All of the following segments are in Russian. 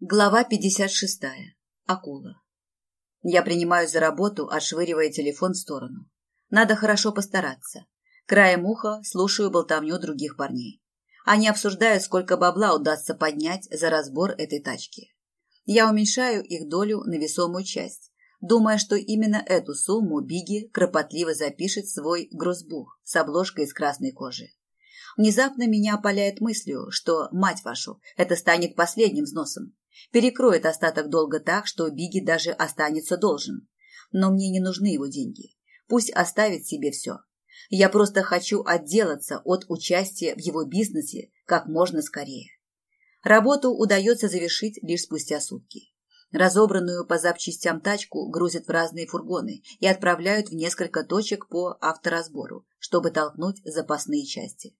Глава 56. Акула. Я принимаю за работу, отшвыривая телефон в сторону. Надо хорошо постараться. Краем уха слушаю болтовню других парней. Они обсуждают, сколько бабла удастся поднять за разбор этой тачки. Я уменьшаю их долю на весомую часть, думая, что именно эту сумму Биги кропотливо запишет свой грозбух с обложкой из красной кожи. Внезапно меня опаляет мыслью, что, мать вашу, это станет последним взносом перекроет остаток долга так, что Биги даже останется должен. Но мне не нужны его деньги. Пусть оставит себе все. Я просто хочу отделаться от участия в его бизнесе как можно скорее. Работу удается завершить лишь спустя сутки. Разобранную по запчастям тачку грузят в разные фургоны и отправляют в несколько точек по авторазбору, чтобы толкнуть запасные части.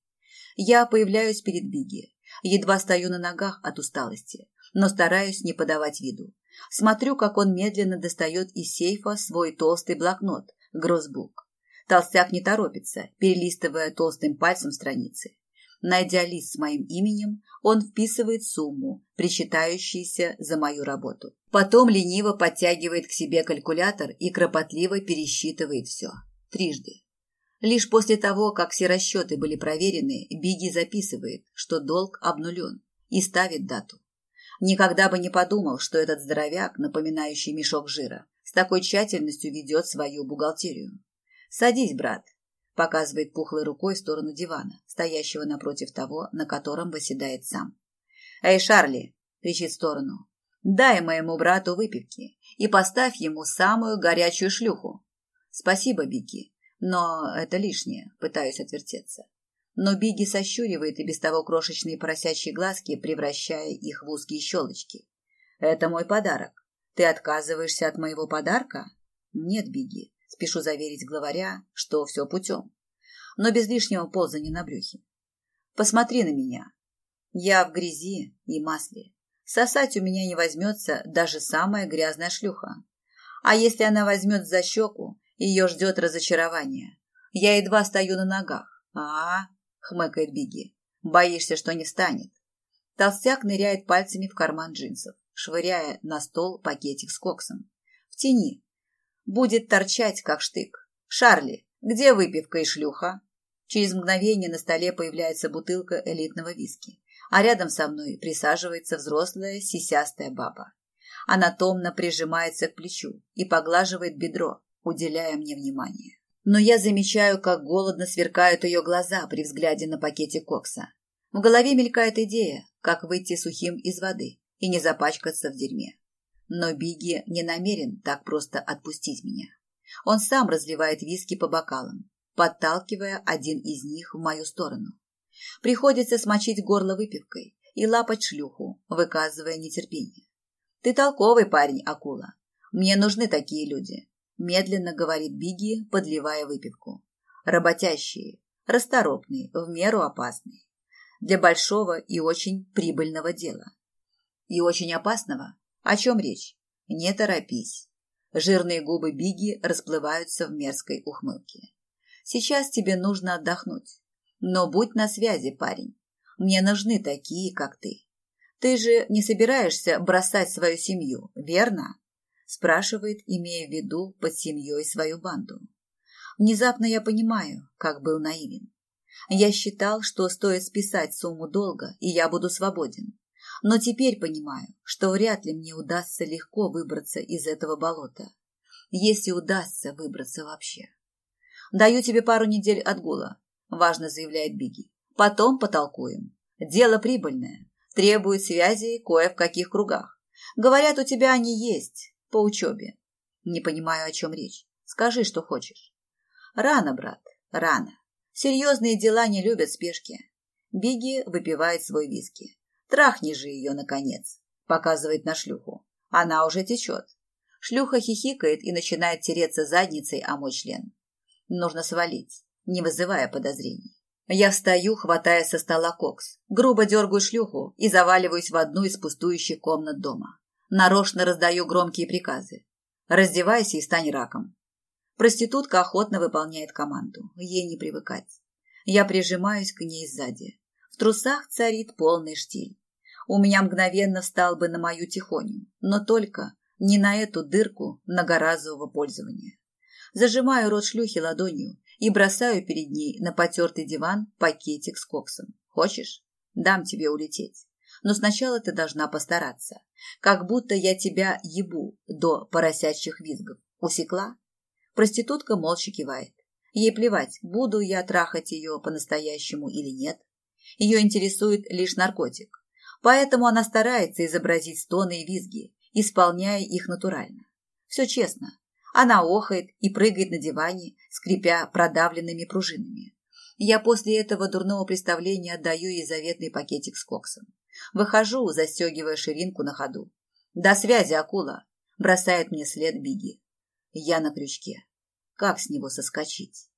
Я появляюсь перед Биги. Едва стою на ногах от усталости но стараюсь не подавать виду. Смотрю, как он медленно достает из сейфа свой толстый блокнот, гроссбук. Толстяк не торопится, перелистывая толстым пальцем страницы. Найдя лист с моим именем, он вписывает сумму, причитающуюся за мою работу. Потом лениво подтягивает к себе калькулятор и кропотливо пересчитывает все. Трижды. Лишь после того, как все расчеты были проверены, Биги записывает, что долг обнулен, и ставит дату. Никогда бы не подумал, что этот здоровяк, напоминающий мешок жира, с такой тщательностью ведет свою бухгалтерию. «Садись, брат», – показывает пухлой рукой в сторону дивана, стоящего напротив того, на котором восседает сам. «Эй, Шарли!» – кричит в сторону. «Дай моему брату выпивки и поставь ему самую горячую шлюху». «Спасибо, Бики, но это лишнее», – пытаюсь отвертеться но Биги сощуривает и без того крошечные поросячьи глазки, превращая их в узкие щелочки. «Это мой подарок. Ты отказываешься от моего подарка?» «Нет, Биги», — спешу заверить главаря, что все путем. Но без лишнего ползания на брюхе. «Посмотри на меня. Я в грязи и масле. Сосать у меня не возьмется даже самая грязная шлюха. А если она возьмет за щеку, ее ждет разочарование. Я едва стою на ногах. А, хмыкает Биги. Боишься, что не станет. Толстяк ныряет пальцами в карман джинсов, швыряя на стол пакетик с коксом. В тени. Будет торчать, как штык. Шарли, где выпивка и шлюха? Через мгновение на столе появляется бутылка элитного виски, а рядом со мной присаживается взрослая сисястая баба. Она томно прижимается к плечу и поглаживает бедро, уделяя мне внимание но я замечаю, как голодно сверкают ее глаза при взгляде на пакете кокса. В голове мелькает идея, как выйти сухим из воды и не запачкаться в дерьме. Но Биги не намерен так просто отпустить меня. Он сам разливает виски по бокалам, подталкивая один из них в мою сторону. Приходится смочить горло выпивкой и лапать шлюху, выказывая нетерпение. «Ты толковый парень, акула. Мне нужны такие люди медленно говорит Биги, подливая выпивку. Работящие, расторопные, в меру опасные. Для большого и очень прибыльного дела. И очень опасного? О чем речь? Не торопись. Жирные губы Биги расплываются в мерзкой ухмылке. Сейчас тебе нужно отдохнуть. Но будь на связи, парень. Мне нужны такие, как ты. Ты же не собираешься бросать свою семью, верно? Спрашивает, имея в виду под семьей свою банду. Внезапно я понимаю, как был наивен. Я считал, что стоит списать сумму долга, и я буду свободен. Но теперь понимаю, что вряд ли мне удастся легко выбраться из этого болота. Если удастся выбраться вообще. «Даю тебе пару недель отгула», – важно заявляет Биги. «Потом потолкуем. Дело прибыльное, требует связи кое в каких кругах. Говорят, у тебя они есть, по учебе. Не понимаю, о чем речь. Скажи, что хочешь. Рано, брат, рано. Серьезные дела не любят спешки. Биги выпивает свой виски. Трахни же ее, наконец. Показывает на шлюху. Она уже течет. Шлюха хихикает и начинает тереться задницей о мой член. Нужно свалить, не вызывая подозрений. Я встаю, хватая со стола кокс, грубо дергаю шлюху и заваливаюсь в одну из пустующих комнат дома. Нарочно раздаю громкие приказы. Раздевайся и стань раком. Проститутка охотно выполняет команду. Ей не привыкать. Я прижимаюсь к ней сзади. В трусах царит полный штиль. у меня мгновенно встал бы на мою тихоню, но только не на эту дырку многоразового пользования. Зажимаю рот шлюхи ладонью и бросаю перед ней на потертый диван пакетик с коксом. Хочешь? Дам тебе улететь. Но сначала ты должна постараться. Как будто я тебя ебу до поросячьих визгов. Усекла? Проститутка молча кивает. Ей плевать, буду я трахать ее по-настоящему или нет. Ее интересует лишь наркотик. Поэтому она старается изобразить стоны и визги, исполняя их натурально. Все честно. Она охает и прыгает на диване, скрипя продавленными пружинами. Я после этого дурного представления отдаю ей заветный пакетик с коксом. Выхожу, застегивая ширинку на ходу. «До связи, акула!» – бросает мне след Биги. Я на крючке. Как с него соскочить?